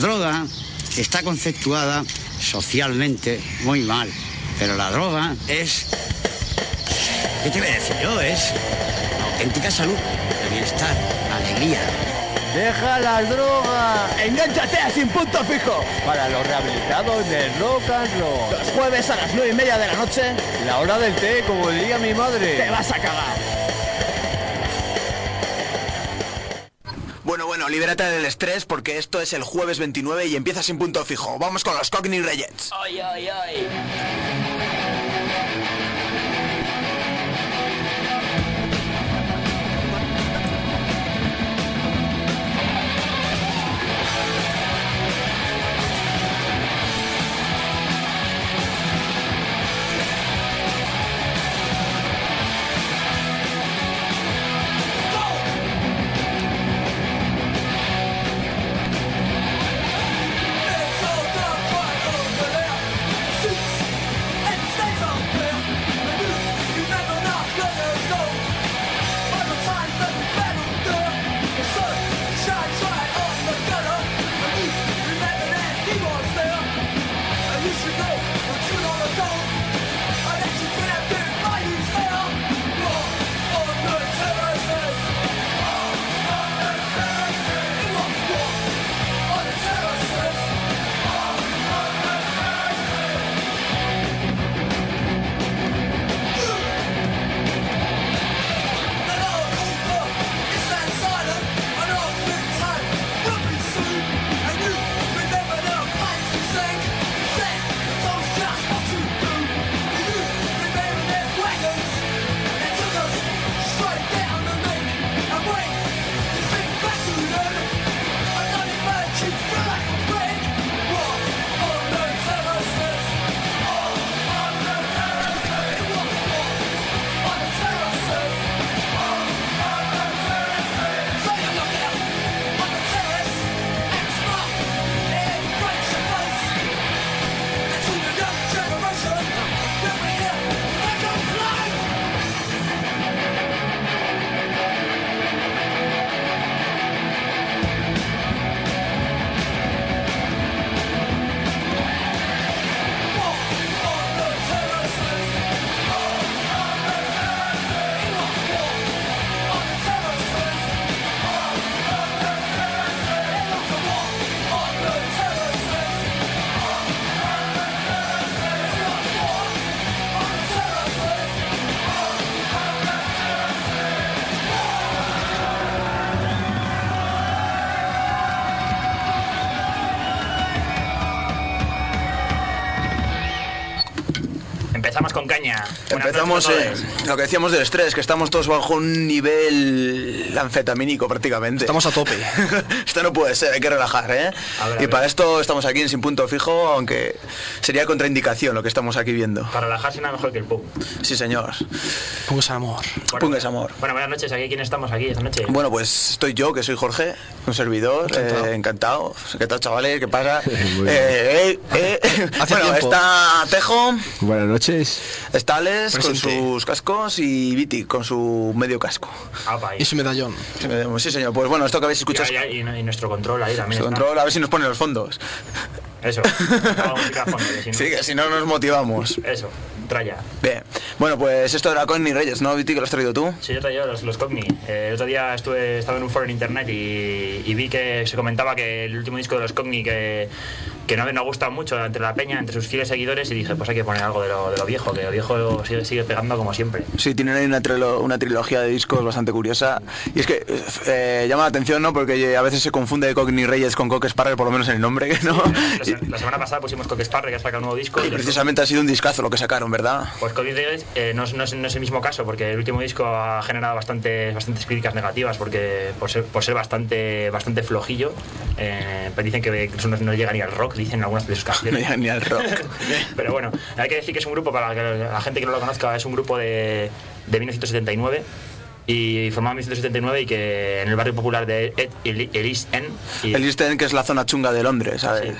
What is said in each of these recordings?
droga está conceptuada socialmente muy mal, pero la droga es... ¿Qué te voy a decir yo? Es auténtica salud, bienestar, alegría. ¡Deja la droga! ¡Engánchate a Sin Punto Fijo! Para los rehabilitados del rock and roll. Los jueves a las nueve y media de la noche. La hora del té, como diría mi madre. ¡Te vas a cagar! Bueno, bueno, libérate del estrés porque esto es el jueves 29 y empieza sin punto fijo. Vamos con los Cockney Reyes. ¡Ay, ay, ay! Caña. Buenas Empezamos eh, lo que decíamos del estrés, que estamos todos bajo un nivel anfetamínico prácticamente. Estamos a tope. esto no puede ser, hay que relajar, ¿eh? A ver, a y ver. para esto estamos aquí en Sin Punto Fijo, aunque sería contraindicación lo que estamos aquí viendo. Para relajarse nada mejor que el pub. Sí, señor. Pongas amor. Bueno, Pongas amor. Bueno, buenas noches. ¿Aquí quién estamos aquí esta noche? Bueno, pues estoy yo, que soy Jorge, un servidor, Encantado. eh, encantado. ¿Qué tal, chavales? ¿Qué pasa? Eh, eh, eh. Hace Bueno, tiempo. está Tejo, Buenas noches. está Alex con Presente. sus cascos y Viti con su medio casco. Ahí. Y su medallón. Sí, señor. Pues bueno, esto que habéis escuchado Y, y- y- y nuestro control ahí también. está. control, a ver si nos pone los fondos. Eso. Si no- Sí, que si no nos motivamos. Eso. Traya. Bien. Bueno, pues esto era Connie Reyes, ¿no, Viti, que lo has traído tú? Sí, yo traía los, los Cogni. Eh, el otro día estuve, estaba en un foro en internet y, y vi que se comentaba que el último disco de los Cogni que, que no, no gusta mucho entre la peña, entre sus fieles seguidores, y dije, pues hay que poner algo de lo, de lo viejo, que lo viejo sigue, sigue pegando como siempre. Sí, tienen ahí una, trilo- una trilogía de discos bastante curiosa. Y es que eh, llama la atención, ¿no? Porque a veces se confunde Cockney Reyes con Coque Sparrer, por lo menos en el nombre, ¿no? La, se- la semana pasada pusimos Coque Sparre, que ha sacado un nuevo disco. Y los- precisamente ha sido un discazo lo que sacaron, ¿verdad? Pues Cody Reyes eh, no, no no es el mismo caso, porque el último disco ha generado bastante, bastantes críticas negativas, porque por ser, por ser bastante, bastante flojillo. Eh, pues dicen que incluso no, no llega ni al rock, dicen algunas de sus No canciones. llega ni al rock. Pero bueno, hay que decir que es un grupo, para que la gente que no lo conozca, es un grupo de, de 1979. y formado en 1979 y que en el barrio popular de el, East End. Y, El East End, que es la zona chunga de Londres, ¿sabes?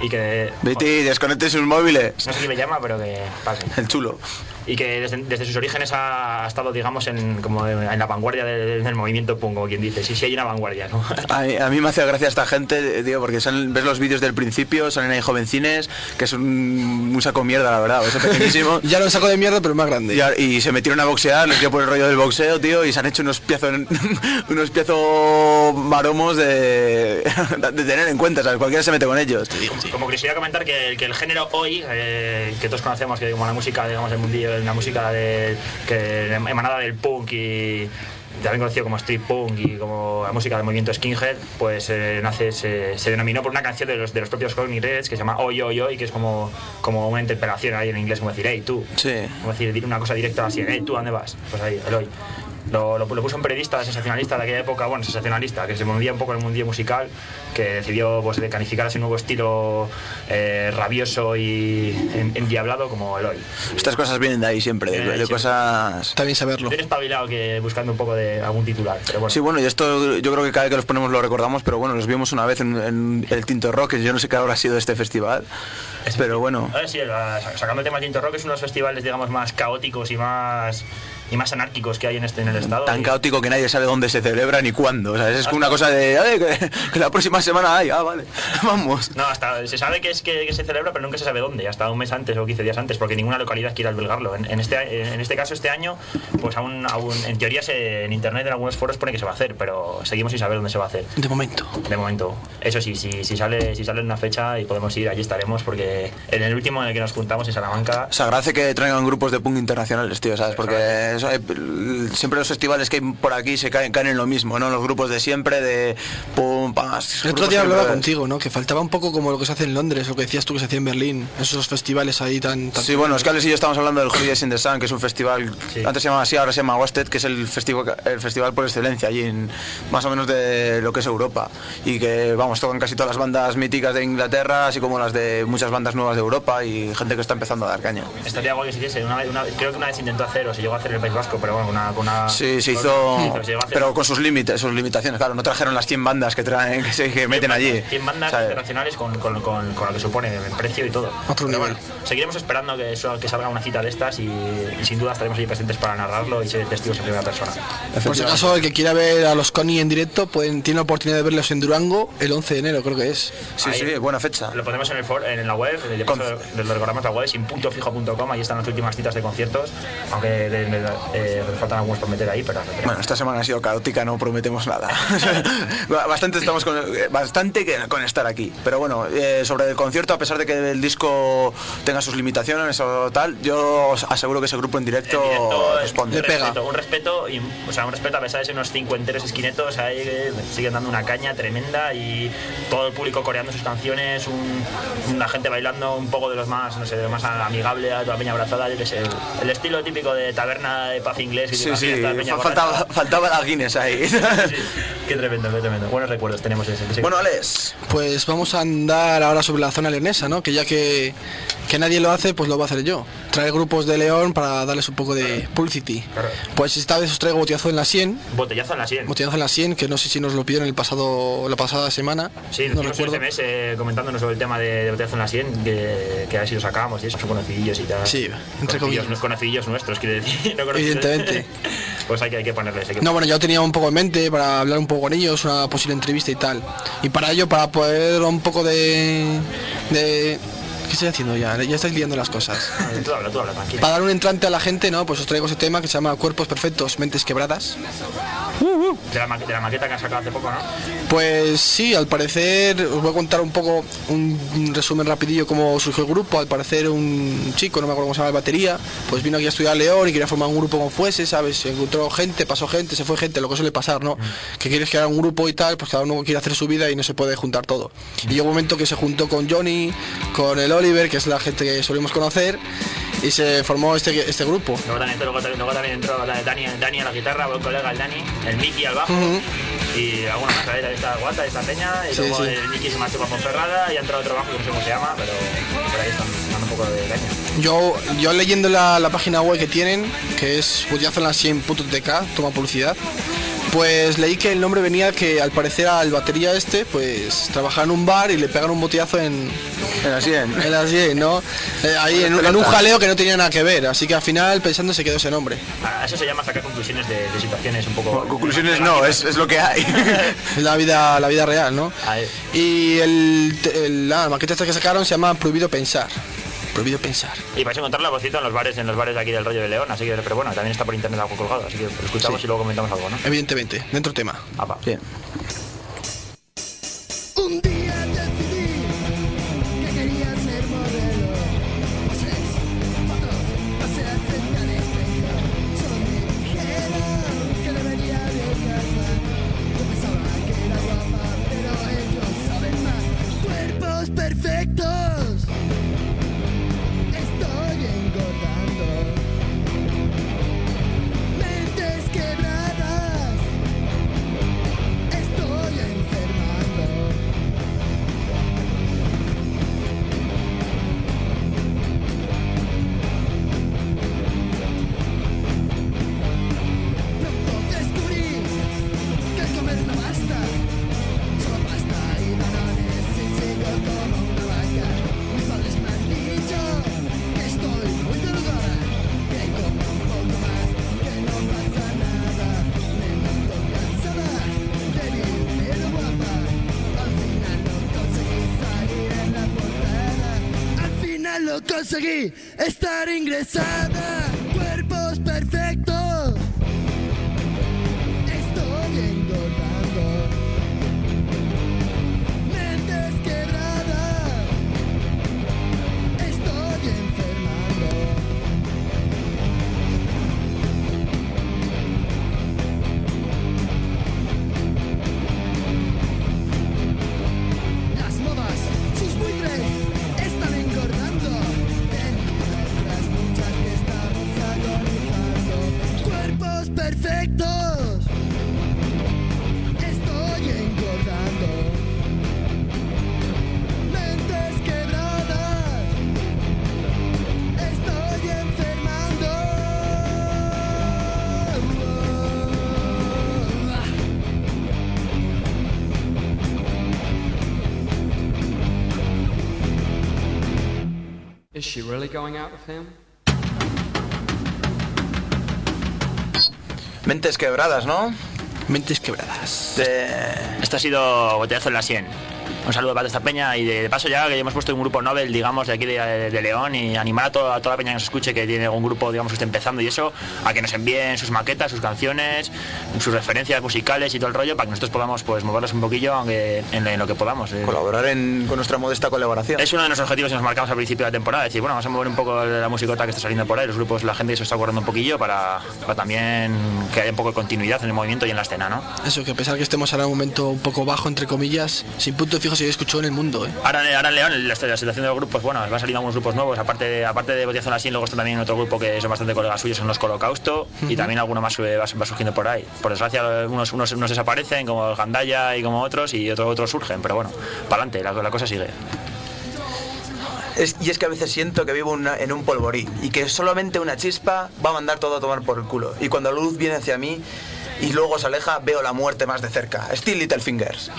y que... Vete, desconecte sus móviles. No sé quién me llama, pero que pase. El chulo. Y que desde, desde sus orígenes ha, ha estado, digamos, en, como en la vanguardia del, del movimiento punk, como quien dice. Sí, sí, hay una vanguardia, ¿no? A mí, a mí me hace gracia esta gente, tío, porque salen- ves los vídeos del principio, salen ahí jovencines, que es un, un saco mierda, la verdad, es pequeñísimo. Ya lo saco de mierda, pero más grande. Y, y se metieron a boxear, les dio por el rollo del boxeo, tío, y se han hecho unos piezos unos piezos maromos de, de tener en cuenta, ¿sabes? Cualquiera se mete con ellos. Como curiosidad comentar que, que el género hoy, eh, que todos conocemos, que como la música, digamos, del mundillo, la música que emanada del punk y también conocido como street punk y como la música del movimiento skinhead, pues eh, nace, se, se denominó por una canción de los, de los propios Cockney Reds que se llama Oi Oi Oi, que es como, como una interpelación ahí en inglés, como decir, hey tú, Sí. como decir, una cosa directa así, hey tú, ¿a ¿dónde vas? Pues ahí, el hoy. Lo, lo- lo puso un periodista sensacionalista de aquella época, bueno, sensacionalista, que se movía un poco en el mundillo musical, que decidió pues, de calificar ese nuevo estilo eh, rabioso y en- endiablado como el hoy. Estas cosas vienen de ahí siempre, de, Vienen de ahí de siempre. cosas... Está bien saberlo. Estoy espabilado que buscando un poco de algún titular, pero bueno. Sí, bueno, y esto yo creo que cada vez que los ponemos lo recordamos, pero bueno, los vimos una vez en, en el Tinto Rock, que yo no sé qué habrá sido este festival, pero bueno. A ver, sí, sacando el tema de Tinto Rock es uno de los festivales, digamos, más caóticos y más y más anárquicos que hay en este en el estado. Tan Y- caótico que nadie sabe dónde se celebra ni cuándo. O sea, es como una cosa de, "Ay, que, que la próxima semana hay, ah, vale, vamos. No, hasta se sabe que es que, que se celebra, pero nunca se sabe dónde, hasta un mes antes o 15 días antes, porque ninguna localidad quiere albergarlo. En, en este, en este caso, este año, pues aún, aún en teoría se, en internet en algunos foros pone que se va a hacer, pero seguimos sin saber dónde se va a hacer. De momento. De momento. Eso sí, si, si sale si sale una fecha y podemos ir, allí estaremos, porque en el último en el que nos juntamos en Salamanca, Se agradece que traigan grupos de punk internacionales, tío, ¿sabes? Porque eso, eh, siempre los festivales que hay por aquí se caen, caen en lo mismo, ¿no? Los grupos de siempre, de pum, pas. El otro día hablaba contigo, ¿no? Que faltaba un poco como lo que se hace en Londres, lo que decías tú que se hacía en Berlín, esos festivales ahí tan... tan Sí, bueno, es que Alex y yo estamos hablando del Holidays in the Sun, que es un festival, Sí. antes se llamaba así, ahora se llama Wasted, que es el festival, el festival por excelencia allí, en, más o menos de lo que es Europa. Y que, vamos, tocan casi todas las bandas míticas de Inglaterra, así como las de muchas bandas nuevas de Europa y gente que está empezando a dar caña. estaría guay que se hiciese. Una, vez- una creo que una vez intentó hacer, o se llegó a hacer el País Vasco, pero bueno, una, con una. Sí, se hizo, pero con sus límites, sus limitaciones, claro, no trajeron las 100 bandas que traen, que, se, que meten allí. 100 bandas sea, internacionales con, con, con, con lo que supone en precio y todo. Otro Pero nivel. bueno, seguiremos esperando que, eso, que salga una cita de estas y, y sin duda estaremos ahí presentes para narrarlo y ser testigos en primera persona. Por si acaso, el que quiera ver a los Connie en directo, pueden, tiene la oportunidad de verlos en Durango el 11 de enero, creo que es. Sí, Ahí. sí, buena fecha. Lo ponemos en, el for- en la web, de Con- paso lo recordamos la web, sin.fijo.com, ahí están las últimas citas de conciertos, aunque de- de- eh, nos faltan algunos por meter ahí, pero Bueno, esta semana ha sido caótica, no prometemos nada. bastante estamos con, eh, bastante que- con estar aquí. Pero bueno, eh, sobre el concierto, a pesar de que el disco tenga sus limitaciones o tal, yo os aseguro que ese grupo en directo, En directo, responde. un Le pega. respeto, un respeto y o sea un respeto a pesar de ser unos cinco enteros esquinetos ahí que siguen dando una caña tremenda y todo el público coreando sus canciones un, una gente bailando un poco de los más no sé de lo más amigable a toda la peña abrazada yo qué sé, el estilo típico de taberna de paz inglés que Sí, sí, peña fa- faltaba, faltaba la Guinness ahí. Sí, qué tremendo qué tremendo buenos recuerdos tenemos ese, ese- bueno, Alex, Pues vamos a andar ahora sobre la zona leonesa, ¿no? Que ya que, que nadie lo hace, pues lo voy a hacer yo. Traer grupos de León para darles un poco de publicity. Claro. Pues esta vez os traigo Boteazo en la Sien. botellazo en la sien Boteazo en la Sien, que no sé si nos lo pidieron el pasado, la pasada semana. Sí, no recuerdo. SMS eh, comentándonos sobre el tema de, de botellazo en la sien, que, que a ver si lo sacábamos y eso, son conocidillos y tal. Sí, entre Conocidillos- comillas. Conocidillos nuestros, quiero decir. no Evidentemente. pues hay que, hay que ponerles. hay que No, bueno, yo tenía un poco en mente para hablar un poco con ellos, una posible entrevista y tal. Y para ello, para poder un poco de... de ¿Qué estoy haciendo ya? Ya estáis liando las cosas. ponerles. Tú habla, tú habla, tranquilo. Para dar un entrante a la gente, ¿no? Pues os traigo ese tema que se llama Cuerpos Perfectos, Mentes Quebradas. De la, ma- de la maqueta que han sacado hace poco, ¿no? Pues sí, al parecer os voy a contar un poco un resumen rapidillo cómo surgió el grupo. Al parecer un chico, no me acuerdo cómo se llama el batería, pues vino aquí a estudiar a León y quería formar un grupo como fuese, ¿sabes? Se encontró gente, pasó gente, se fue gente, lo que suele pasar, ¿no? Que quieres crear un grupo y tal, pues cada uno quiere hacer su vida y no se puede juntar todo. Y llegó un momento que se juntó con Johnny, con el Oliver, que es la gente que solemos conocer, y se formó este, este grupo. Luego también, luego, luego también entró la de Dani, Dani a la guitarra, buen colega el Dani, el Mickey al bajo. Y alguna más, ahí está Guata, está Peña, y Sí, luego sí. el Miki se marchó para Ponferrada y ha entrado otro bajo que no sé cómo se llama, pero por ahí están dando un poco de caña. Yo, yo leyendo la, la página web que tienen, que es butiazolas100.tk, toma publicidad, pues leí que el nombre venía que al parecer al batería este, pues trabajaba en un bar y le pegan un boteazo en, En la 100. en la sien, ¿no? Eh, ahí en, un- en un jaleo que no tenía nada que ver, así que al final pensando se quedó ese nombre. A eso se llama sacar conclusiones de, de situaciones un poco... Conclusiones no, es, es lo que hay. Es la vida, la vida real, ¿no? Ahí. Y el, el- la maqueta esta que sacaron se llama Prohibido Pensar. Prohibido Pensar. Y vais a encontrarla, por cierto, en los bares, en los bares de aquí del rollo de León, así que, pero bueno, también está por internet algo colgado, así que lo escuchamos Sí. y luego comentamos algo, ¿no? Evidentemente, dentro tema. Apa. Bien. Conseguí estar ingresada. Is she really going out with him? Mentes quebradas, ¿no? Mentes quebradas. De... Este ha sido Botellazo en la 100. Un saludo para esta peña y de, de paso ya que hemos puesto un grupo Nobel, digamos, de aquí de, de León y animar a, toda- a toda la peña que nos escuche que tiene algún grupo, digamos, que esté empezando y eso, a que nos envíen sus maquetas, sus canciones, sus referencias musicales y todo el rollo para que nosotros podamos pues moverlos un poquillo aunque en, en lo que podamos. eh. Colaborar en- con nuestra modesta colaboración. Es uno de nuestros objetivos que nos marcamos al principio de la temporada, es decir, bueno, vamos a mover un poco la musicota que está saliendo por ahí, los grupos, la gente que se está ocurriendo un poquillo para, para también que haya un poco de continuidad en el movimiento y en la escena, ¿no? Eso, que a pesar que estemos ahora en un momento un poco bajo, entre comillas, sin punto fijo se escuchó en el mundo, ¿eh? Ahora, ahora León, la, la situación de los grupos, bueno, van saliendo algunos grupos nuevos, aparte de, aparte de Botiazo Lasín, luego está también otro grupo que son bastante colegas suyos, son los Colocausto, y también alguno más va, va surgiendo por ahí. Por desgracia, unos, unos, unos desaparecen, como el Gandaya y como otros, y otros otros surgen, pero bueno, para adelante, la, la cosa sigue. Es- y es que a veces siento que vivo una- en un polvorí y que solamente una chispa va a mandar todo a tomar por el culo. Y cuando la luz viene hacia mí y luego se aleja, veo la muerte más de cerca. Still Little Fingers.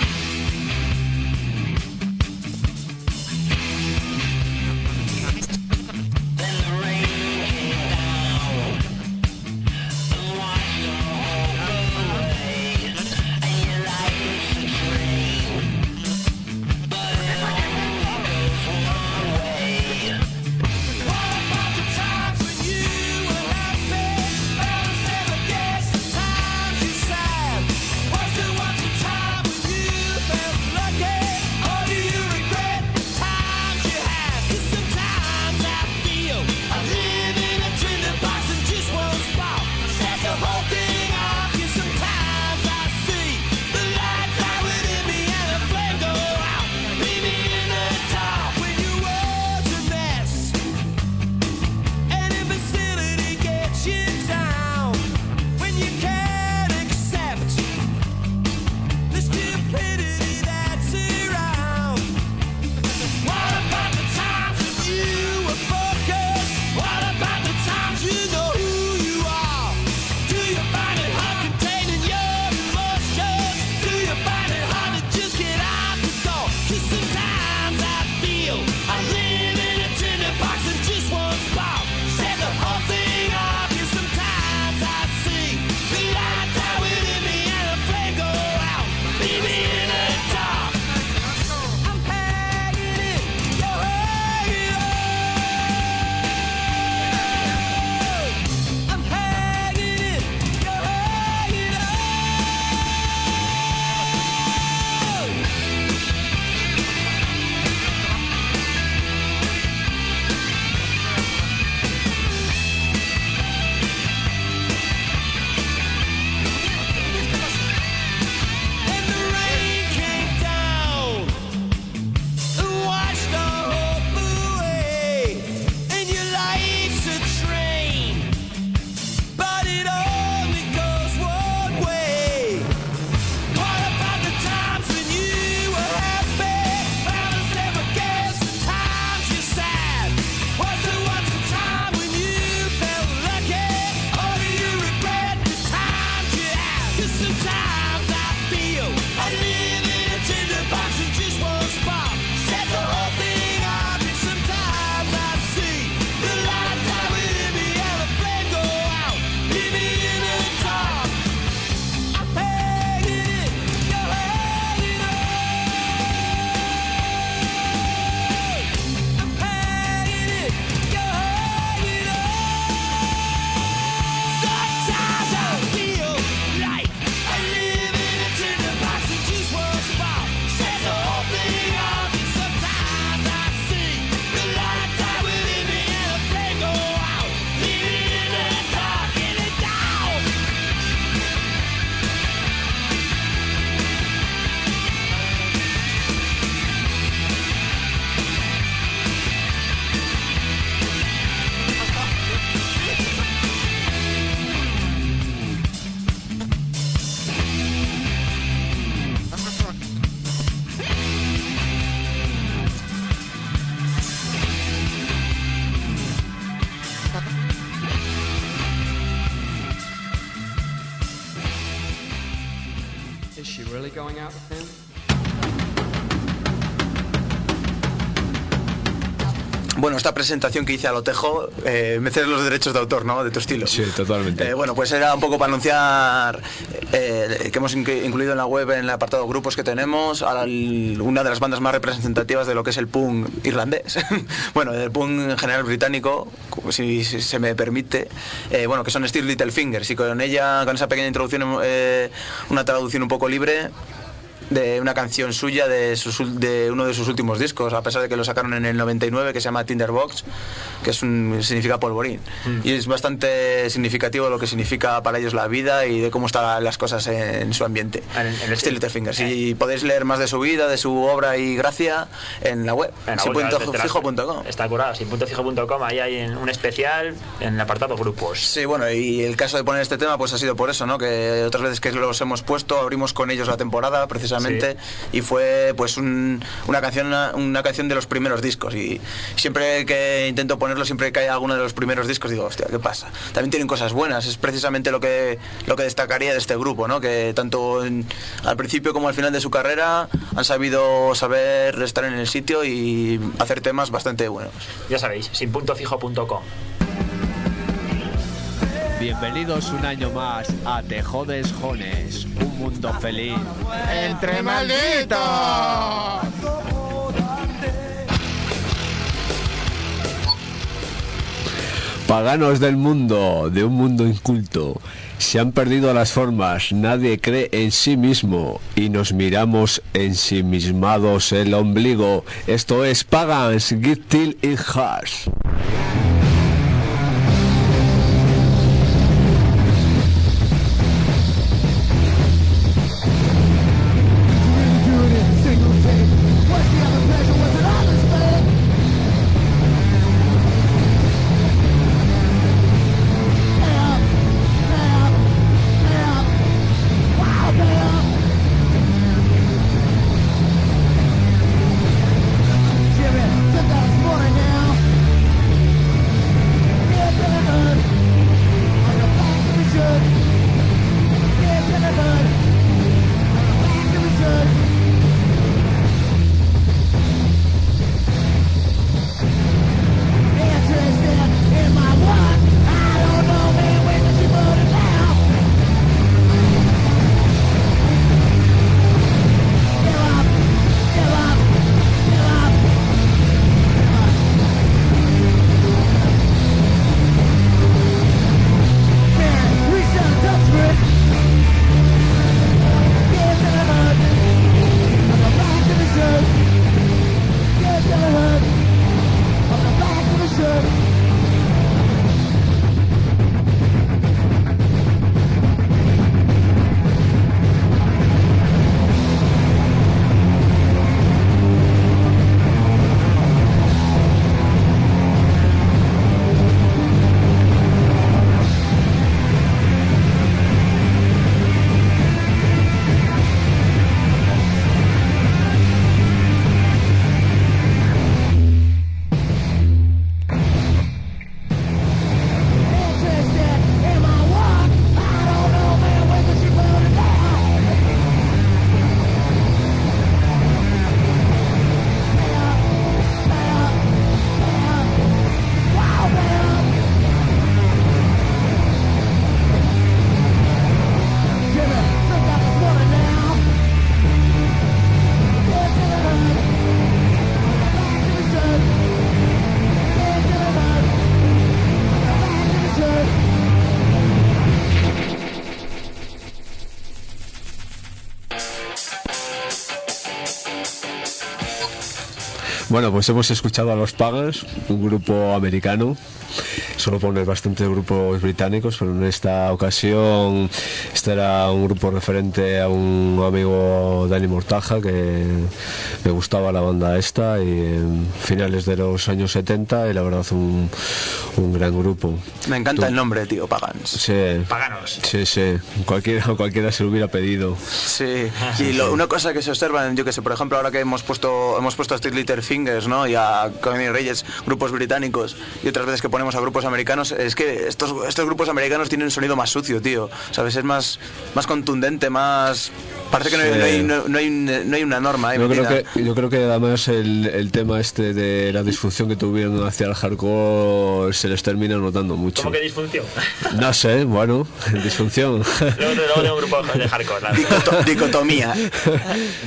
Esta presentación que hice a Lotejo, eh, me cedes los derechos de autor, ¿no? De tu estilo. Sí, totalmente. Eh, bueno, pues era un poco para anunciar eh, que hemos inc- incluido en la web, en el apartado grupos que tenemos, al- una de las bandas más representativas de lo que es el punk irlandés. bueno, del punk en general británico, si, si se me permite. Eh, bueno, que son Steel Little Fingers. Y con ella, con esa pequeña introducción, una traducción un poco libre de una canción suya de, sus de uno de sus últimos discos, a pesar de que lo sacaron en el 99, que se llama Tinderbox, que es un, significa polvorín. Y es bastante significativo lo que significa para ellos la vida y de cómo están las cosas en, su ambiente. En- en el- Still Littlefingers. Y podéis leer más de su vida, de su obra y gracia en la web, En la sí, web, punto te las- fijo.com. Está curado, sin punto fijo.com, ahí hay un especial en el apartado grupos. Sí, bueno, y el caso de poner este tema pues ha sido por eso, ¿no? Que otras veces que los hemos puesto, abrimos con ellos la temporada precisamente y fue pues un- una canción una canción de los primeros discos y siempre que intento ponerlo, siempre que hay alguno de los primeros discos digo, hostia, ¿qué pasa? También tienen cosas buenas, es precisamente lo que lo que destacaría de este grupo, ¿no? Que tanto en- al principio como al final de su carrera han sabido saber estar en el sitio y hacer temas bastante buenos. Ya sabéis, sin punto fijo.com. Bienvenidos un año más a Te Jodes Jones, un mundo feliz. ¡Entre malditos! Paganos del mundo, de un mundo inculto. Se han perdido las formas, nadie cree en sí mismo y nos miramos ensimismados el ombligo. Esto es Pagans, Get Till It Bueno, pues hemos escuchado a los Pagans, un grupo americano. Solo poner bastantes grupos británicos, pero en esta ocasión este era un grupo referente a un amigo Dani Mortaja que me gustaba la banda esta y en finales de los años 70 y la verdad un, un gran grupo. Me encanta Tú- el nombre, tío, Pagans. Sí, Paganos. sí, sí. Cualquiera, cualquiera se lo hubiera pedido. Sí, y lo- una cosa que se observa, yo que sé, por ejemplo, ahora que hemos puesto hemos puesto a Street Little Fingers, ¿no? Y a Connie Reyes, grupos británicos, y otras veces que ponemos a grupos americanos, es que estos, estos grupos americanos tienen un sonido más sucio, tío. ¿Sabes? Es más, más contundente, más Parece que no, hay, Sí. no hay- no- no hay hay una norma. ahí Yo creo, que, yo creo que además el, el tema este de la disfunción que tuvieron hacia el hardcore se les termina notando mucho. ¿Cómo que disfunción? No sé, bueno, disfunción. luego, un grupo de hardcore. Dicoto- dicotomía.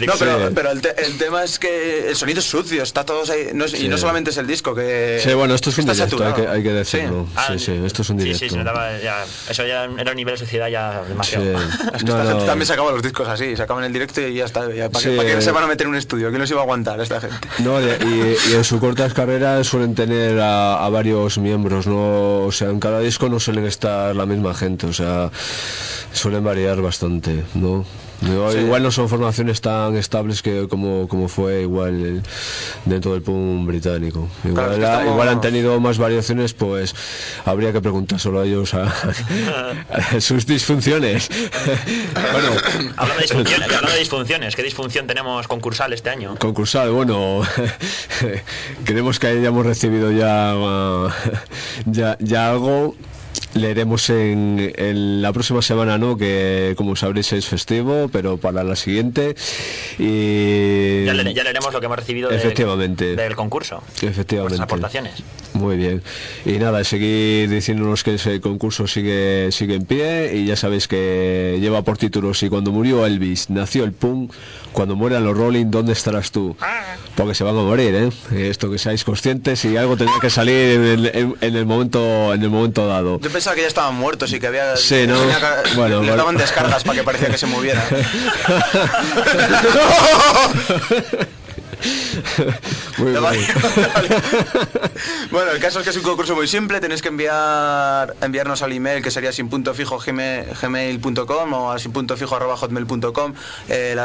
No, pero, Sí. pero el, te- el tema es que el sonido es sucio, está todos ahí. no es- Y Sí. no solamente es el disco, que. Sí, bueno, esto es un está directo, hay que, hay que decirlo. Ah, Sí, sí, esto es un Sí, directo. sí, se notaba ya. Eso ya era un nivel de sociedad ya Sí. demasiado. Es que No, esta no. gente también sacaba los discos así, sacaban el directo y ya está. Ya, ¿Para, Sí, qué eh. se van a meter en un estudio? ¿Quién los iba a aguantar esta gente? No, y, y en sus cortas carreras suelen tener a, a varios miembros, ¿no? O sea, en cada disco no suelen estar la misma gente, o sea, suelen variar bastante, ¿no? No, Sí. Igual no son formaciones tan estables que como, como fue igual dentro del punk británico. Igual, Claro, es que ha- estamos- igual han tenido más variaciones, pues habría que preguntárselo a ellos a, a sus disfunciones. bueno, Hablando de disfunciones, hablando de disfunciones, ¿qué disfunción tenemos concursal este año? Concursal, bueno, queremos que hayamos recibido ya, ya, ya algo. Leeremos en, en la próxima semana, ¿no? Que como sabréis es festivo, pero para la siguiente. Y Ya, le- ya leeremos lo que hemos recibido del- Efectivamente. del concurso. Efectivamente. Aportaciones. Muy bien. Y nada, seguir diciéndonos que ese concurso sigue, sigue en pie y ya sabéis que lleva por título Si cuando murió Elvis nació el punk, cuando mueran los Rolling, ¿dónde estarás tú? Porque se van a morir, ¿eh? Esto que seáis conscientes y algo tendrá que salir en el, en- en el momento en el momento dado. Yo pensaba que ya estaban muertos y que había. Sí, ¿no? que- Bueno, bueno. daban descargas para que parecía que se moviera. Muy bien. vale. bueno, el caso es que es un concurso muy simple. Tenéis que enviar enviarnos al email que sería sin punto fijo gmail- gmail.com o a sin punto fijo arroba hotmail.com eh,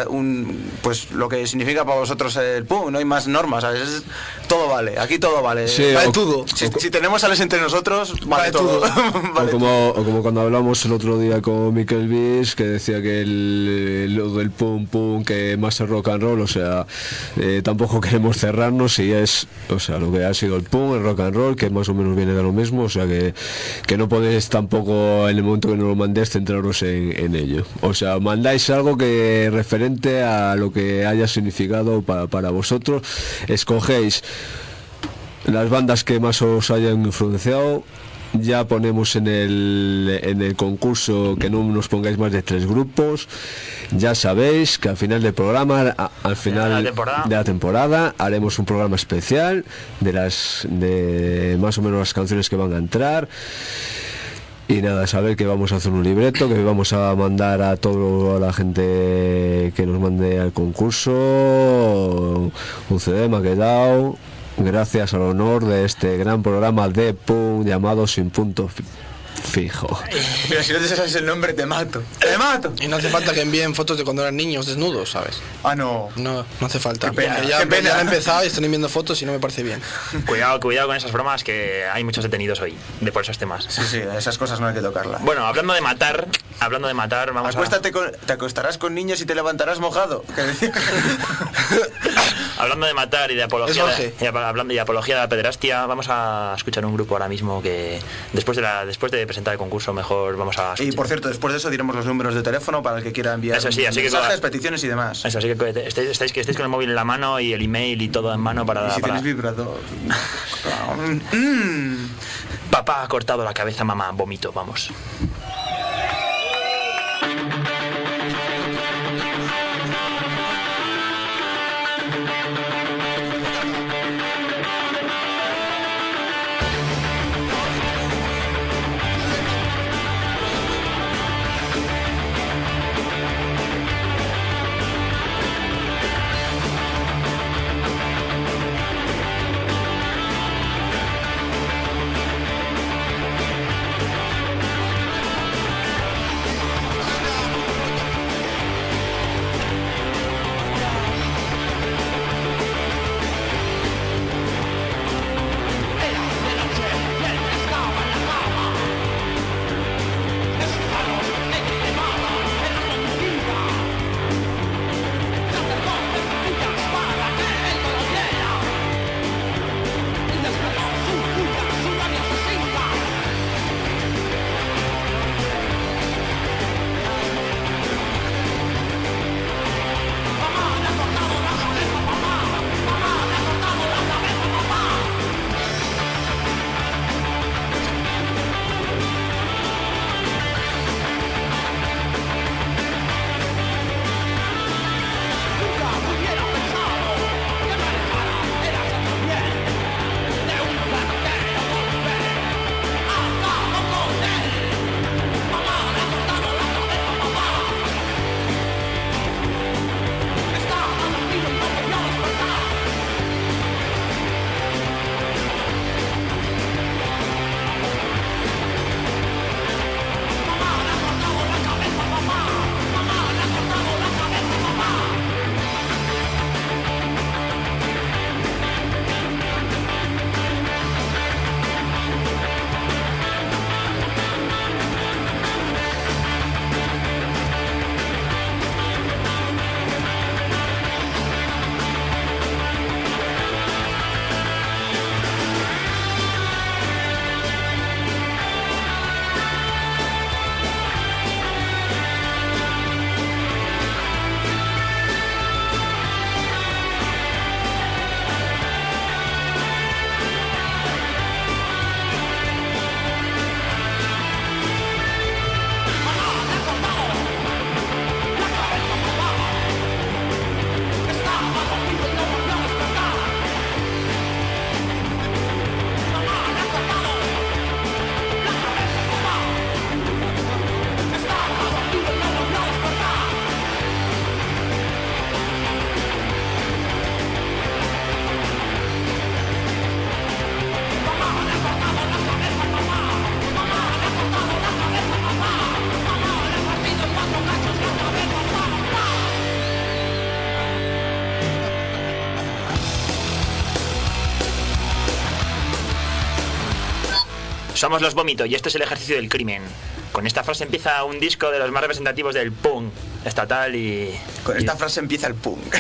pues lo que significa para vosotros el pum. No hay más normas, ¿sabes? Es- todo vale. Aquí todo vale. Sí, vale o- todo. Si, si tenemos sales entre nosotros, vale, Vale todo. todo. Vale o, como, o como cuando hablamos el otro día con Mikel Bis, que decía que el, lo del pum pum, que más es rock and roll, o sea, eh, tampoco queremos cerrarnos y es, o sea, lo que ha sido el pum, el rock and roll, que más o menos viene de lo mismo, o sea, que, que no podéis tampoco en el momento que nos lo mandéis centraros en, en ello. O sea, mandáis algo que referente a lo que haya significado para, para vosotros, escogéis las bandas que más os hayan influenciado ya ponemos en el, en el concurso que no nos pongáis más de tres grupos. Ya sabéis que al final del programa a- al final de la temporada. de la temporada haremos un programa especial de las de más o menos las canciones que van a entrar. Y nada, saber que vamos a hacer un libreto, que vamos a mandar a toda la gente que nos mande al concurso. Un CD maquetado, gracias al honor de este gran programa de PUN llamado Sin Punto Fijo. Mira, si no te sabes el nombre, te mato. ¡Te mato! Y no hace falta que envíen fotos de cuando eran niños desnudos, ¿sabes? Ah, no. No, no hace falta. Qué pena, Porque ya, qué pena. ya han empezado y están enviando fotos y no me parece bien. Cuidado, cuidado con esas bromas que hay muchos detenidos hoy de por esos temas. Sí, sí, esas cosas no hay que tocarlas. Bueno, hablando de matar, hablando de matar, vamos Acuéstate con, te acostarás con niños y te levantarás mojado. A hablando de matar y de apología, Jorge. y hablando de apología de la pederastia, vamos a escuchar un grupo ahora mismo que después de la después de presentar el concurso mejor vamos a y por cierto, después de eso diremos los números de teléfono para el que quiera enviar Eso sí, así que mensajes, peticiones y demás. Eso, así que estéis, estáis- que estéis con el móvil en la mano y el email y todo en mano para, Y si para- tienes vibrador. Mm. Papá ha cortado la cabeza, mamá, vomito, vamos. Somos los vómitos y este es el ejercicio del crimen. Con esta frase empieza un disco de los más representativos del punk estatal y... Con esta frase empieza el punk.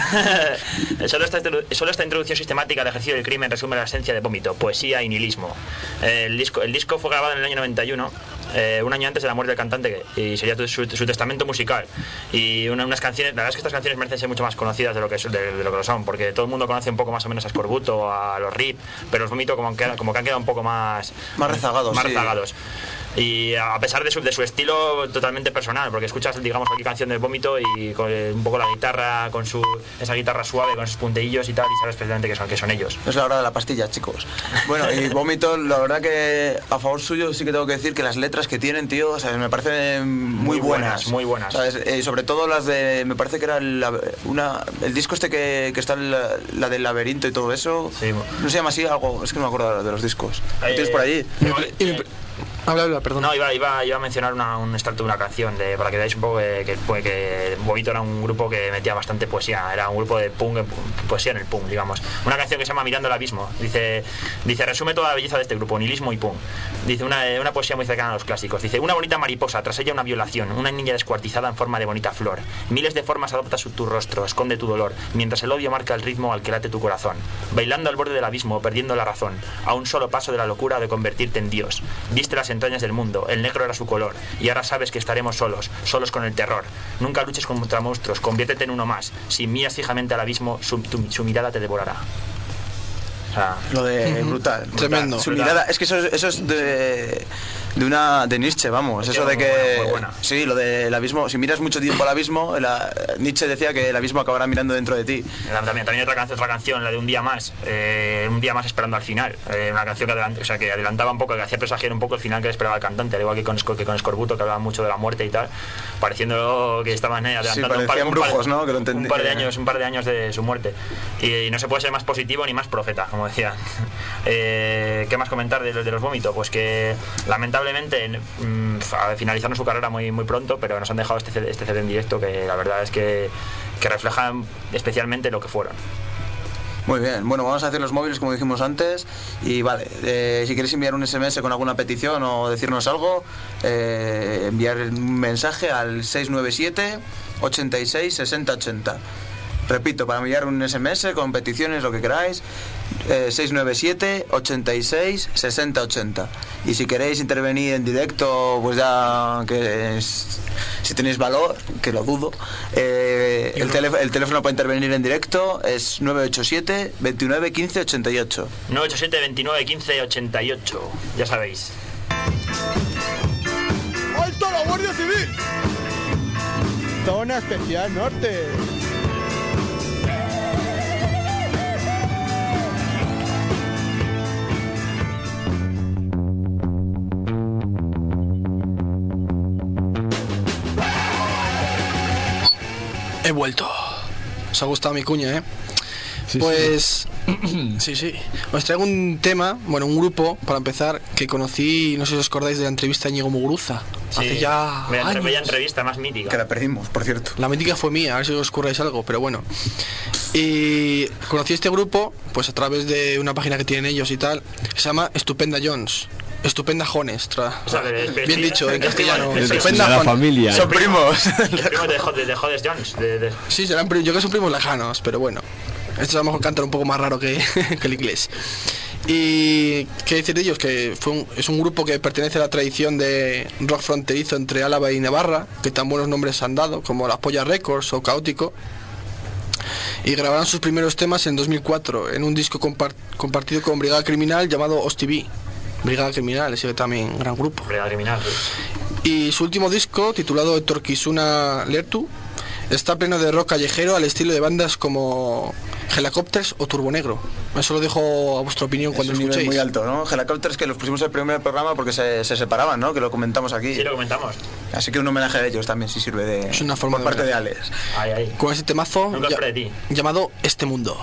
solo, esta, solo esta introducción sistemática al ejercicio del crimen resume la esencia de vómito, poesía y nihilismo. El disco, el disco fue grabado en el año 91, eh, un año antes de la muerte del cantante, y sería su, su testamento musical. Y una- unas canciones, la verdad es que estas canciones merecen ser mucho más conocidas de lo que, de, de lo, que lo son, porque todo el mundo conoce un poco más o menos a Scorbuto, a los Rip, pero los vómitos como, que- como que han quedado un poco más... Más rezagados, Más sí. rezagados. Y a pesar de su, de su estilo totalmente personal, porque escuchas, digamos, aquí canción del vómito y con eh, un poco la guitarra, con su esa guitarra suave, con sus punteillos y tal, y sabes perfectamente que son, que son ellos. Es la hora de la pastilla, chicos. Bueno, y Vómito, la verdad que a favor suyo sí que tengo que decir que las letras que tienen, tío, ¿sabes? me parecen muy, Muy buenas, muy buenas. ¿sabes? Eh, sobre todo las de, me parece que era el, una, el disco este que, que está la, la del laberinto y todo eso. Sí. No se llama así algo, es que no me acuerdo de los discos. ¿Lo Eh, tienes por allí? Y mi- Habla, habla, perdón. No, iba, iba, iba a mencionar una- un extracto de una canción de, para que veáis un poco que, que, que era un grupo que metía bastante poesía, era un grupo de punk, poesía en el punk, digamos. Una canción que se llama Mirando el Abismo. Dice, dice resume toda la belleza de este grupo, nihilismo y punk. Dice una, una poesía muy cercana a los clásicos. Dice, una bonita mariposa, tras ella una violación, una niña descuartizada en forma de bonita flor. Miles de formas adopta su, tu rostro, esconde tu dolor, mientras el odio marca el ritmo al que late tu corazón. Bailando al borde del abismo, perdiendo la razón, a un solo paso de la locura de convertirte en Dios. Viste las entrañas del mundo, el negro era su color, y ahora sabes que estaremos solos, solos con el terror. Nunca luches contra monstruos, conviértete en uno más. Si miras fijamente al abismo, su, tu- su mirada te devorará. O sea, Lo de brutal. Tremendo. Su mirada, es que eso, es- eso es de, de una de Nietzsche, vamos. Eso de muy que. buena, muy buena. Sí, lo del abismo. Si miras mucho tiempo al abismo, la- Nietzsche decía que el abismo acabará mirando dentro de ti. También, también otra canción, otra canción, la de Un día más, eh, un día más esperando al final. Eh, una canción que, adelant- o sea, que adelantaba un poco, que hacía presagiar un poco el final que esperaba el cantante, al igual que con, que con Escorbuto, que hablaba mucho de la muerte y tal, pareciendo que estaban eh, adelantando un, par, parecían un par- brujos, ¿no? Que lo un par de años, un par de años de su muerte. Y, no se puede ser más positivo ni más profeta, como decía. Eh, ¿Qué más comentar de, de los vómitos? Pues que lamentablemente mm, a- finalizaron su carrera muy, muy pronto, pero nos han dejado este, CD este en directo que la verdad es que, que reflejan especialmente lo que fueron. Muy bien, bueno, vamos a hacer los móviles como dijimos antes. Y vale, eh, si queréis enviar un SMS con alguna petición o decirnos algo, eh, enviar un mensaje al 697 86 60 80. Repito, para enviar un SMS con peticiones, lo que queráis, eh, 697 86 60 80. Y si queréis intervenir en directo, pues ya que es- si tenéis valor, que lo dudo, eh, el, teléfono, el teléfono para intervenir en directo es 987 29 15 88. 987 29 15 88 ya sabéis ¡Alto la Guardia Civil! Zona Especial Norte. He vuelto. Os ha gustado mi cuña, ¿eh? pues sí, sí. Os traigo un tema, bueno, un grupo, para empezar, que conocí, no sé si os acordáis de la entrevista a Ñigo Muguruza. Hace ya Bella, años. bella entrevista más mítica Que la perdimos, por cierto. La mítica fue mía, a ver si os ocurráis algo, pero bueno. Y conocí este grupo, pues a través de una página que tienen ellos y tal, que se llama Estupenda Jones. Estupenda Jones, tra- O sea, de- de- bien dicho en de- castellano. de- de- Estupenda de la Jones. familia. Son primos. De, Jo- de, de Jodes Jones de- de- Sí, serán primos, yo que son primos lejanos, pero bueno. Estos a lo mejor cantan un poco más raro que, que el inglés. Y qué decir de ellos, que fue un- es un grupo que pertenece a la tradición de rock fronterizo entre Álava y Navarra, que tan buenos nombres han dado, como Las Pollas Records o Caótico. Y grabaron sus primeros temas en 2004 en un disco compar- compartido con Brigada Criminal llamado OSTV. Brigada Criminal, ese también gran grupo. Brigada Criminal sí. Y su último disco, titulado Torquisuna Lertu, está pleno de rock callejero al estilo de bandas como Helicopters o Turbo Negro. Eso lo dejo a vuestra opinión Es cuando un nivel escuchéis. muy alto, ¿no? Helicopters que los pusimos el primer programa porque se, se separaban, ¿no? Que lo comentamos aquí. sí lo comentamos Así que un homenaje a ellos también, si sirve de. Es una forma por de parte de. Alex. ahí, ahí. Con ese temazo Nunca ya- esperé de ti. llamado Este Mundo.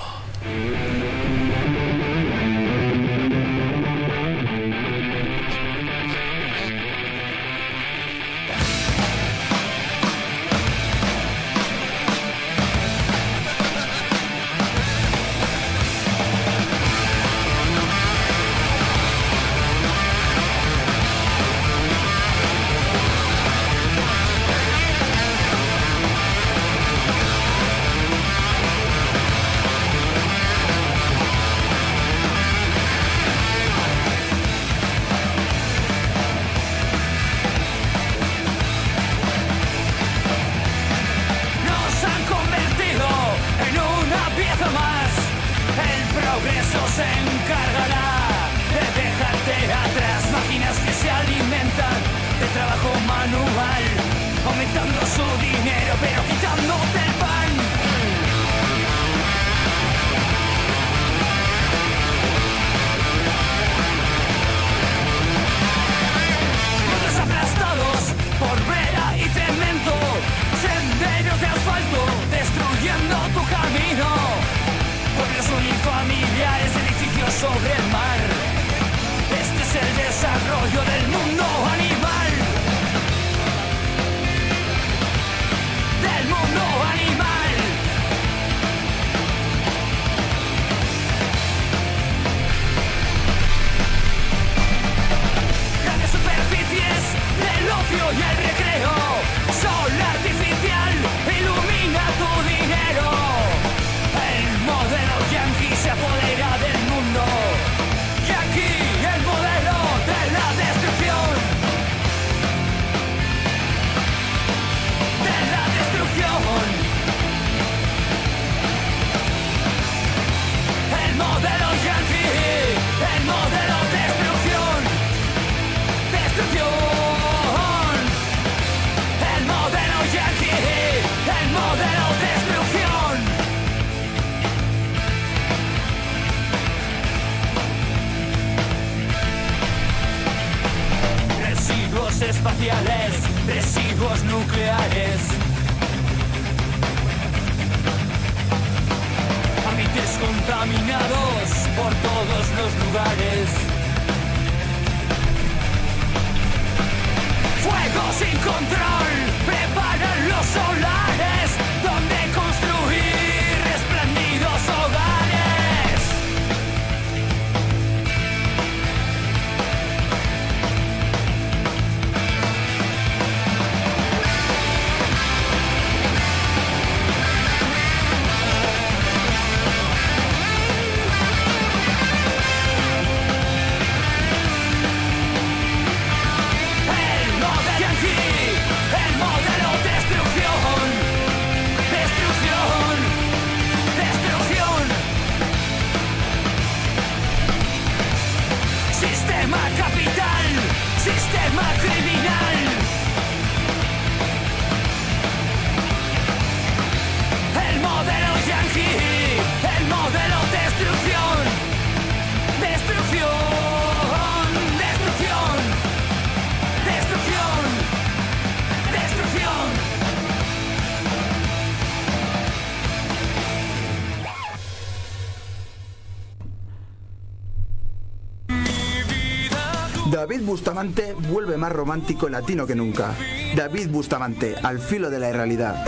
Vuelve más romántico y latino que nunca. David Bustamante, al filo de la realidad.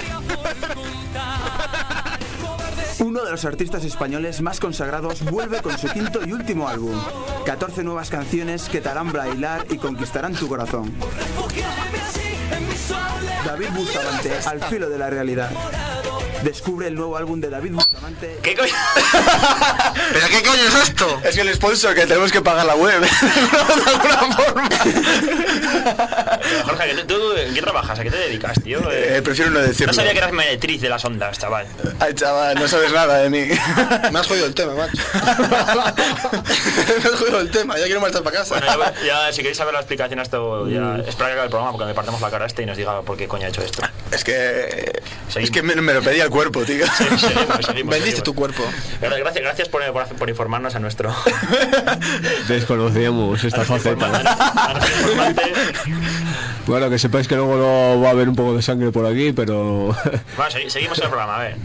Uno de los artistas españoles más consagrados vuelve con su quinto y último álbum. 14 nuevas canciones que te harán bailar y conquistarán tu corazón. David Bustamante, al filo de la realidad. Descubre el nuevo álbum de David Bustamante. ¿Qué coño? ¿Pero qué coño es esto? Es que el sponsor que tenemos que pagar la web. de alguna forma. Jorge, ¿qué- ¿tú en qué trabajas? ¿A qué te dedicas, tío? Eh, prefiero no decirlo. No sabía que eras meretriz de las ondas, chaval. Ay, chaval, no sabes nada de mí. Me has jodido el tema, macho. Me has jodido el tema, ya quiero marchar para casa. Bueno, ya, ya, si queréis saber la explicación a esto, ya esperar que acabe el programa porque me partemos la cara a este y nos diga por qué coño ha hecho esto. Es que. Es que me, me lo pedía el cuerpo, tío. Seguimos, seguimos, Vendiste seguimos. tu cuerpo. Pero Gracias, gracias por, por, por informarnos a nuestro. Desconocíamos esta faceta. a nuestro informante. Bueno, que sepáis que luego no va a haber un poco de sangre por aquí, pero Bueno, segui- seguimos el programa, a ver.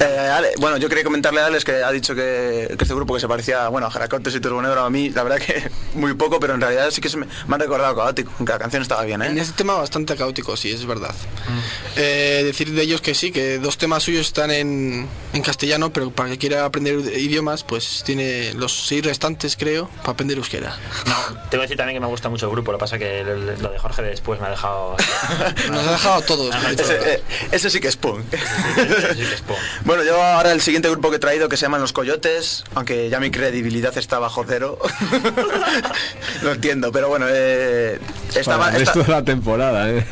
Eh, Ale, bueno, yo quería comentarle a Alex que ha dicho que, que este grupo que se parecía, bueno, a Jaracortes y Turbonegro, a mí, la verdad que muy poco, pero en realidad sí que se me, me han recordado caótico, aunque la canción estaba bien, En ¿eh? este tema bastante caótico, sí, es verdad. Eh, decir de ellos que sí, que dos temas suyos están en, en castellano, pero para que quiera aprender idiomas, pues tiene los seis restantes, creo, para aprender euskera. No, tengo que decir también que me gusta mucho el grupo, lo que pasa que lo de Jorge después me ha dejado. Nos ha dejado a todos. Ese, eh, ese sí que es punk. Sí que es punk. Bueno, yo ahora el siguiente grupo que he traído que se llaman Los Coyotes, aunque ya mi credibilidad está bajo cero. Lo entiendo, pero bueno, eh, esta, para ba- el esta- resto de la temporada, ¿eh?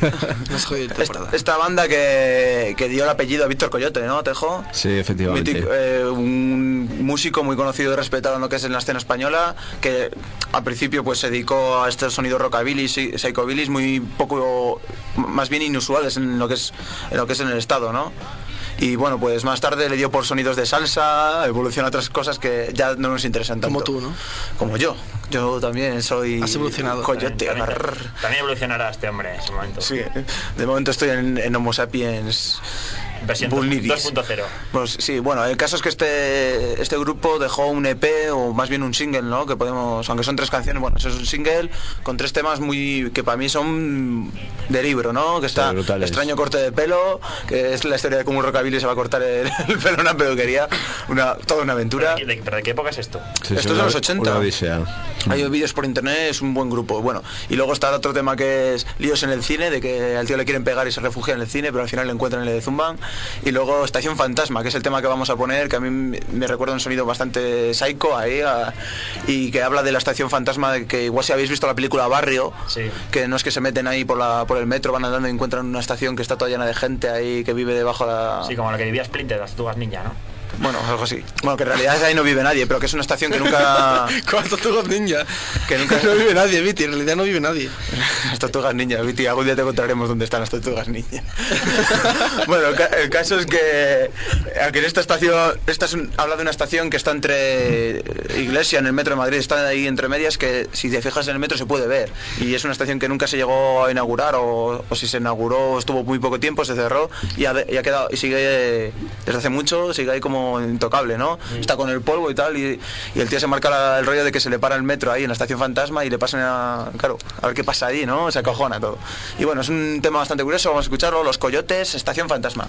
Esta- banda que, que dio el apellido a Víctor Coyote, ¿no, Tejo? Sí, efectivamente. Mítico, eh, un músico muy conocido y respetado en lo que es en la escena española, que al principio pues se dedicó a estos sonidos rockabilly, y psychobilly muy poco, más bien inusuales en lo que es en lo que es en el estado, ¿no? Y bueno, pues más tarde le dio por sonidos de salsa, evoluciona a otras cosas que ya no nos interesan tanto. Como tú, ¿no? Como yo. Yo también soy Has evolucionado. coyote. También, agarrar. también evolucionará este hombre en ese momento. Sí, de momento estoy en, en Homo sapiens Versión Vulniris. 2.0. Pues sí, bueno, el caso es que este, este grupo dejó un EP o más bien un single, ¿no? Que podemos, aunque son tres canciones, bueno, eso es un single con tres temas muy que para mí son de libro, ¿no? Que está Sí, extraño corte de pelo, que es la historia de cómo un rockabilly se va a cortar el, el pelo en una peluquería, una, toda una aventura. ¿Pero de, pero de qué época es esto? Sí, sí, Esto es de los 80. Una odisea. Hay vídeos por internet, es un buen grupo. Bueno, y luego está el otro tema que es líos en el cine, de que al tío le quieren pegar y se refugia en el cine, pero al final le encuentran y le zumban. Y luego Estación Fantasma, que es el tema que vamos a poner, que a mí me- recuerda un sonido bastante psycho ahí, a- y que habla de la Estación Fantasma, que igual si habéis visto la película Barrio, Sí. que no es que se meten ahí por, la, por el metro, van andando y encuentran una estación que está toda llena de gente ahí, que vive debajo de la... Sí, como la que vivía Splinter, las tortugas ninja, ¿no? Bueno, algo así. Bueno, que en realidad ahí no vive nadie, pero que es una estación que nunca... Con las tortugas ninja. Que nunca- no vive nadie, Viti. En realidad no vive nadie. Las tortugas niñas, Viti, algún día te contaremos dónde están las tortugas niñas. bueno, el, ca- el caso es que aunque en esta estación, esta es un- habla de una estación que está entre Iglesia, en el metro de Madrid, está ahí entre medias que si te fijas en el metro se puede ver. Y es una estación que nunca se llegó a inaugurar o, o si se inauguró estuvo muy poco tiempo, se cerró y ha, y ha quedado y sigue desde hace mucho, sigue ahí como intocable, ¿no? Está con el polvo y tal y, y el tío se marca la- el rollo de que se le para el metro ahí en la estación fantasma y le pasan a, claro, a ver qué pasa ahí, ¿no? Se acojona todo. Y bueno, es un tema bastante curioso, vamos a escucharlo, Los Coyotes, Estación Fantasma.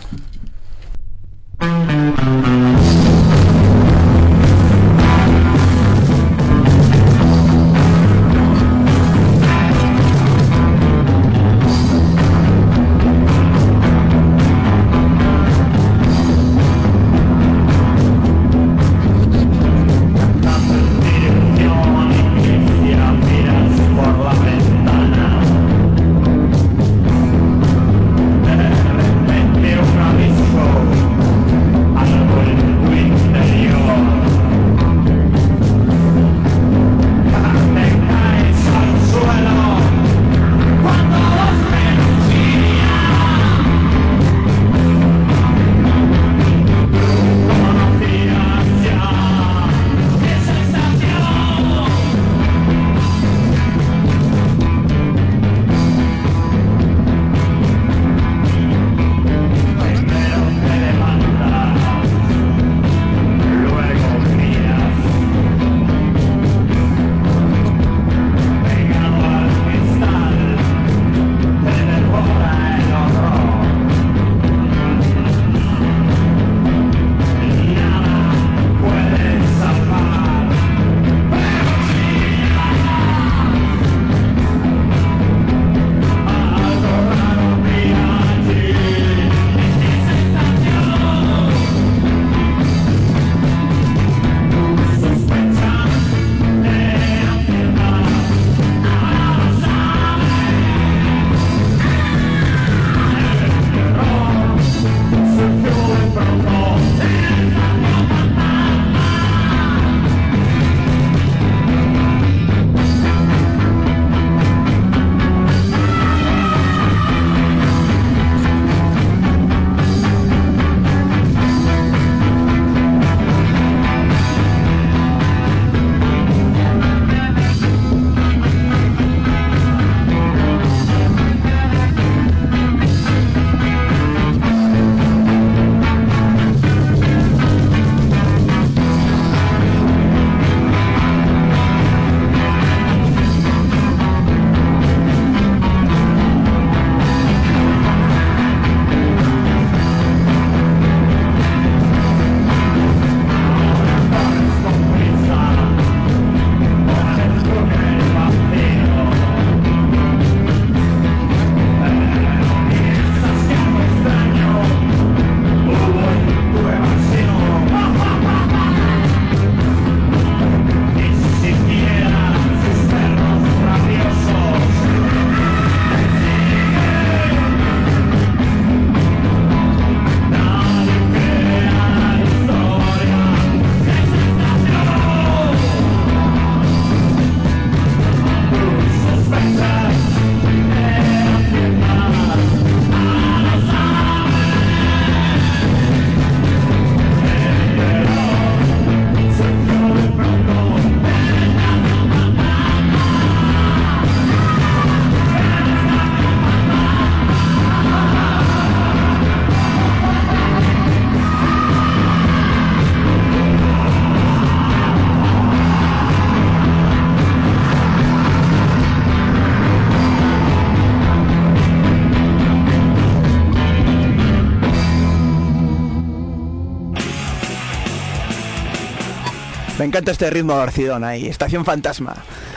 Me encanta este ritmo de Arcidón ahí, Estación Fantasma.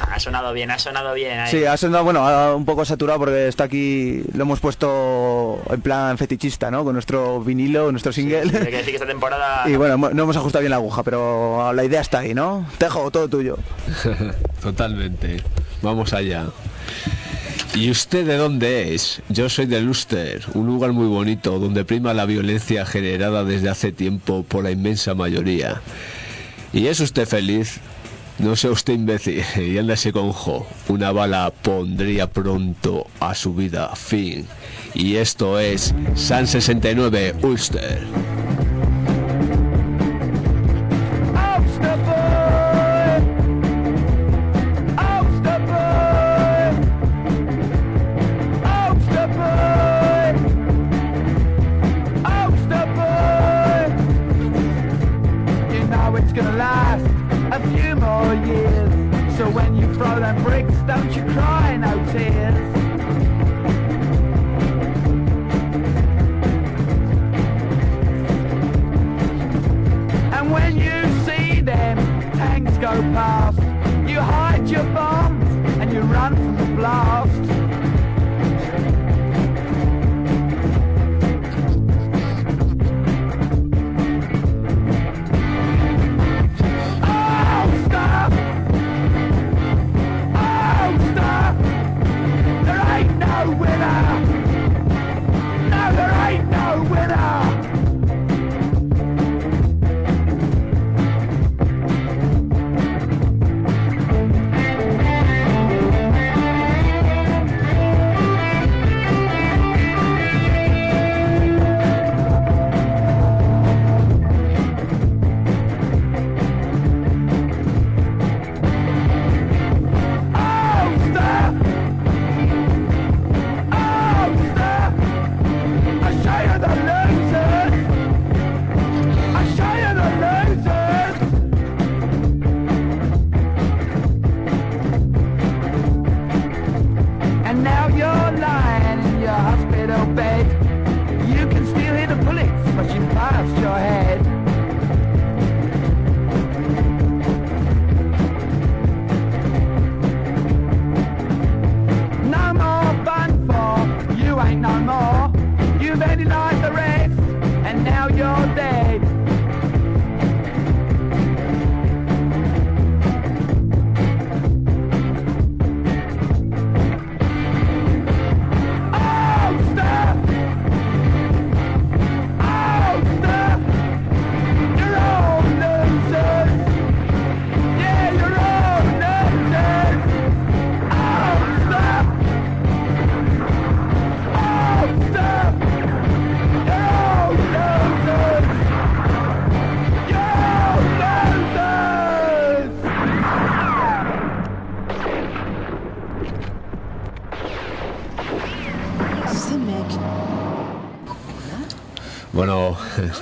Ha sonado bien, ha sonado bien. ahí. Sí, ha sonado, bueno, ha- un poco saturado porque está aquí, lo hemos puesto en plan fetichista, ¿no? Con nuestro vinilo, nuestro single. Hay que decir que esta temporada. Y bueno, no hemos ajustado bien la aguja, pero la idea está ahí, ¿no? Tejo, todo tuyo. Totalmente. Vamos allá. ¿Y usted de dónde es? Yo soy de Luster, un lugar muy bonito donde prima la violencia generada desde hace tiempo por la inmensa mayoría. ¿Y es usted feliz? No sea usted imbécil y ándase con jo. Una bala pondría pronto a su vida fin. Y esto es San 69 Ulster.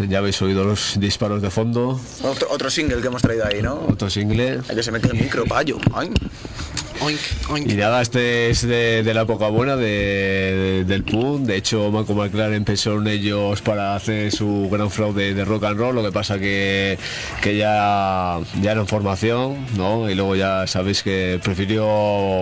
Ya habéis oído los disparos de fondo. Otro, otro single que hemos traído ahí, ¿no? Otro single. Hay que se mete el micro, payo. Ay. Y nada, este es de, de la época buena de- de- del punk. De hecho, Malcolm McLaren empezó en ellos para hacer su gran fraude de rock and roll. Lo que pasa que, que ya, ya era en formación, ¿no? Y luego ya sabéis que prefirió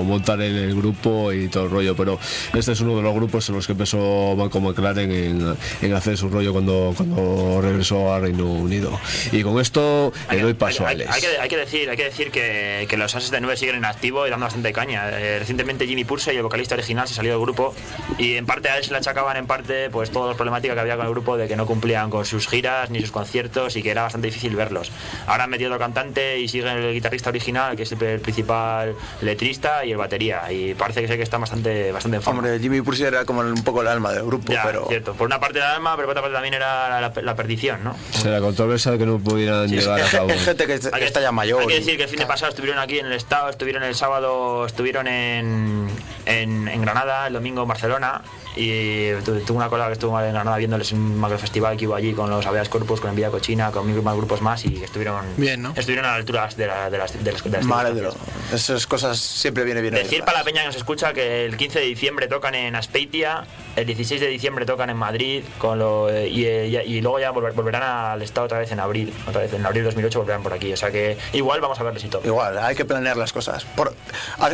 montar el, el grupo y todo el rollo. Pero este es uno de los grupos en los que empezó Malcolm McLaren en, en hacer su rollo cuando, cuando regresó a Reino Unido. Y con esto le doy paso a Hay, Alex. hay que, hay que decir, hay que, decir que, que los Ases de 9 siguen en activo y dando bastante caña. Eh, recientemente Jimmy Purse y el vocalista original se salió del grupo y en parte a él se le achacaban en parte pues todas las problemáticas que había con el grupo de que no cumplían con sus giras ni sus conciertos y que era bastante difícil verlos. Ahora han metido otro cantante y sigue el guitarrista original que es el principal letrista y el batería y parece que sé que está bastante, bastante en forma. Hombre, Jimmy Purcell era como un poco el alma del grupo, Ya, pero... cierto. Por una parte el alma, pero por otra parte también era la, la perdición, ¿no? O sea, la controversia que no pudieran Sí, llevar a cabo. Es gente que, que está ya mayor. Hay que decir que el fin de pasado estuvieron aquí en el estado, estuvieron el sábado, estuvieron en, en, en Granada, el domingo en Barcelona y tu- tuve una colega que estuvo en Granada viéndoles en un macro festival que hubo allí con los Aveas Corpus, con Envidia Cochina, con mil más grupos más y estuvieron Bien, ¿no? estuvieron a la altura de, la- de las, de las, de las Madre de lo- Esas cosas siempre viene bien. Decir para la peña que nos escucha que el 15 de diciembre tocan en Aspeitia El 16 de diciembre tocan en Madrid con lo, y, eh, y luego ya volver- volverán al estado otra vez en abril. Otra vez en abril de 2008 volverán por aquí. O sea que igual vamos a verles y todo. Igual, hay que planear las cosas. Por-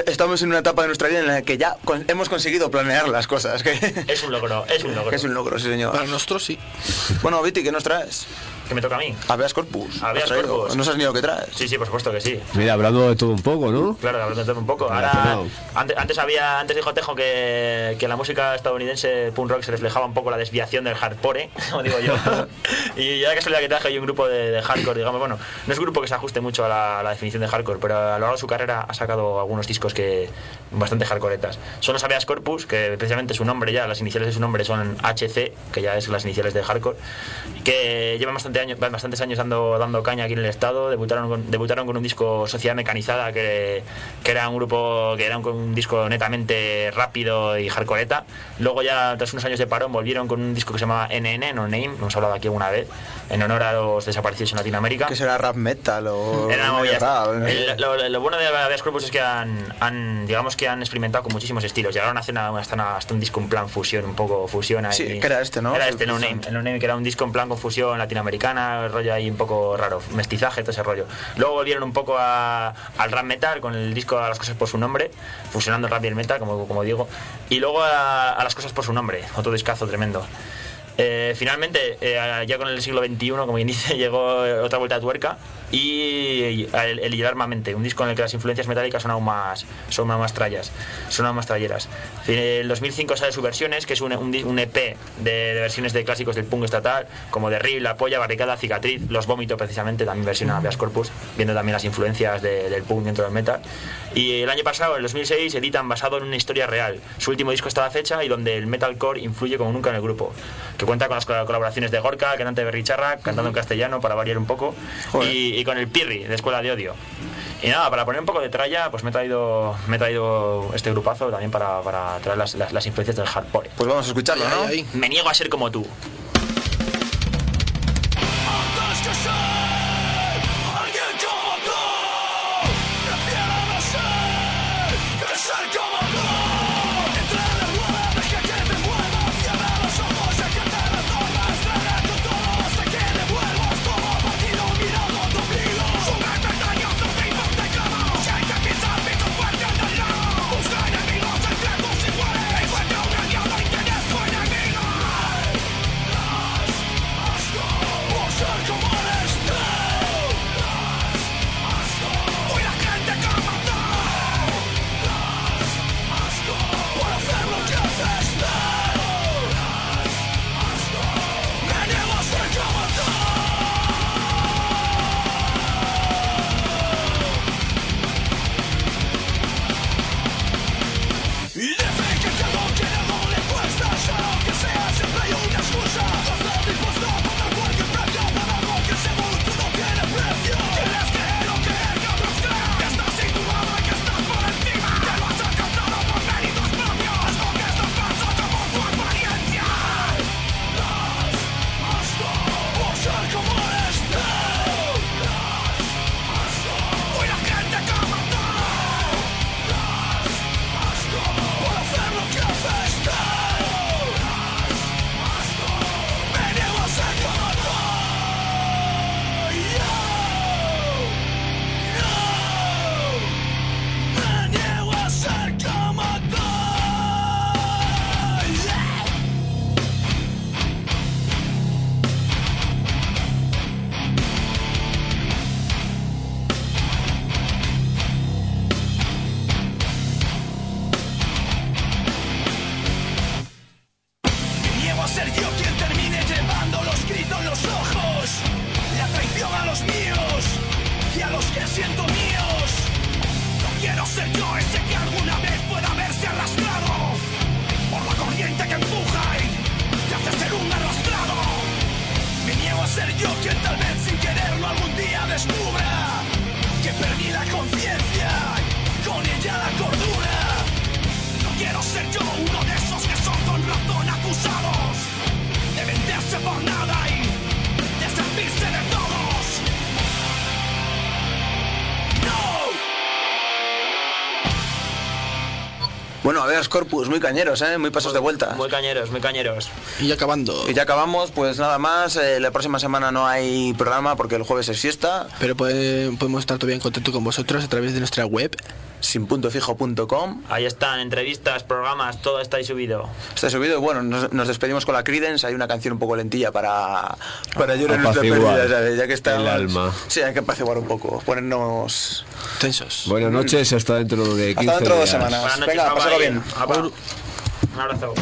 estamos en una etapa de nuestra vida en la que ya con- hemos conseguido planear las cosas. Que Es un logro, es un logro. es un logro, sí, señor. Para nosotros sí. Bueno, Viti, ¿qué nos traes? Que me toca a mí. Habeas corpus. Habeas corpus. No sabes ni lo que traes. Sí, sí, por supuesto que sí. Mira, hablando de todo un poco, ¿no? Claro, hablando de todo un poco. Ahora, antes, antes había, antes dijo Tejo que, que en la música estadounidense punk rock se reflejaba un poco la desviación del hardcore, como digo yo. y ya que casualidad que traje hay un grupo de, de hardcore, digamos, bueno, no es un grupo que se ajuste mucho a la, a la definición de hardcore, pero a lo largo de su carrera ha sacado algunos discos que bastante hardcoretas. Son los Habeas Corpus, que precisamente su nombre ya, las iniciales de su nombre son HC, que ya es las iniciales de hardcore, que llevan bastante bastantes años dando, dando caña aquí en el estado. Debutaron con, debutaron con un disco Sociedad Mecanizada, que, que era un grupo, que era un, un disco netamente rápido y hardcoreta. Luego ya, tras unos años de parón, volvieron con un disco que se llamaba NN, No Name, hemos hablado aquí alguna vez, en honor a los desaparecidos en Latinoamérica. ¿Qué será rap metal o Era rap? El- lo, lo bueno de Habeas Corpus es que han, han, digamos que han experimentado con muchísimos estilos. Llegaron a hacer una- hasta, hasta un disco en plan fusión, un poco fusión ahí. Sí, que era este, ¿no? Era este, No Name, el No Name, que era un disco en plan con fusión latinoamericana, el rollo ahí un poco raro, mestizaje, todo ese rollo. Luego volvieron un poco a- al rap metal con el disco A las cosas por su nombre, fusionando el rap y el metal, como, como digo. Y luego a, a las cosas por su nombre, otro discazo tremendo. Eh, finalmente, eh, ya con el siglo XXI, como quien dice, llegó eh, otra vuelta de tuerca y el, el un disco en el que las influencias metálicas son aún más, son aún más trallas, son aún más tralleras. En el 2005 sale su versiones, que es un, un EP de, versiones de clásicos del punk estatal, como de La Polla, Barricada, Cicatriz, Los Vómitos, precisamente, también versión a Corpus, viendo también las influencias de- del punk dentro del metal. Y el año pasado, en el 2006, editan basado en una historia real. Su último disco está a la fecha y donde el metalcore influye como nunca en el grupo. Que cuenta con las col- colaboraciones de Gorka, cantante de Berricharra, cantando en castellano para variar un poco, y, y con el Pirri, de Escuela de Odio. Y nada, para poner un poco de tralla, pues me he traído, me he traído este grupazo también para, para traer las, las- las influencias del hardcore. Pues vamos a escucharlo, ¿no? Me niego a ser como tú. Aveas Corpus, muy cañeros, ¿eh? Muy pasos de vuelta. Muy cañeros, muy cañeros. Y ya acabando. Y ya acabamos, pues nada más. eh, la próxima semana no hay programa porque el jueves es fiesta. Pero puede- podemos estar todavía en contacto con vosotros a través de nuestra web. Sinpuntofijo.com. Ahí están, entrevistas, programas, todo está ahí subido. Está subido y bueno, nos, nos despedimos con la Credence. Hay una canción un poco lentilla para, para llorar nuestra pérdida, ¿sabes? Ya que está. el alma. Sí, hay que apaciguar un poco, ponernos. Tensos. Buenas noches hasta dentro de 15 Hasta dentro de dos días. semanas. Buenas noches, Venga, papá, bien. Un abrazo.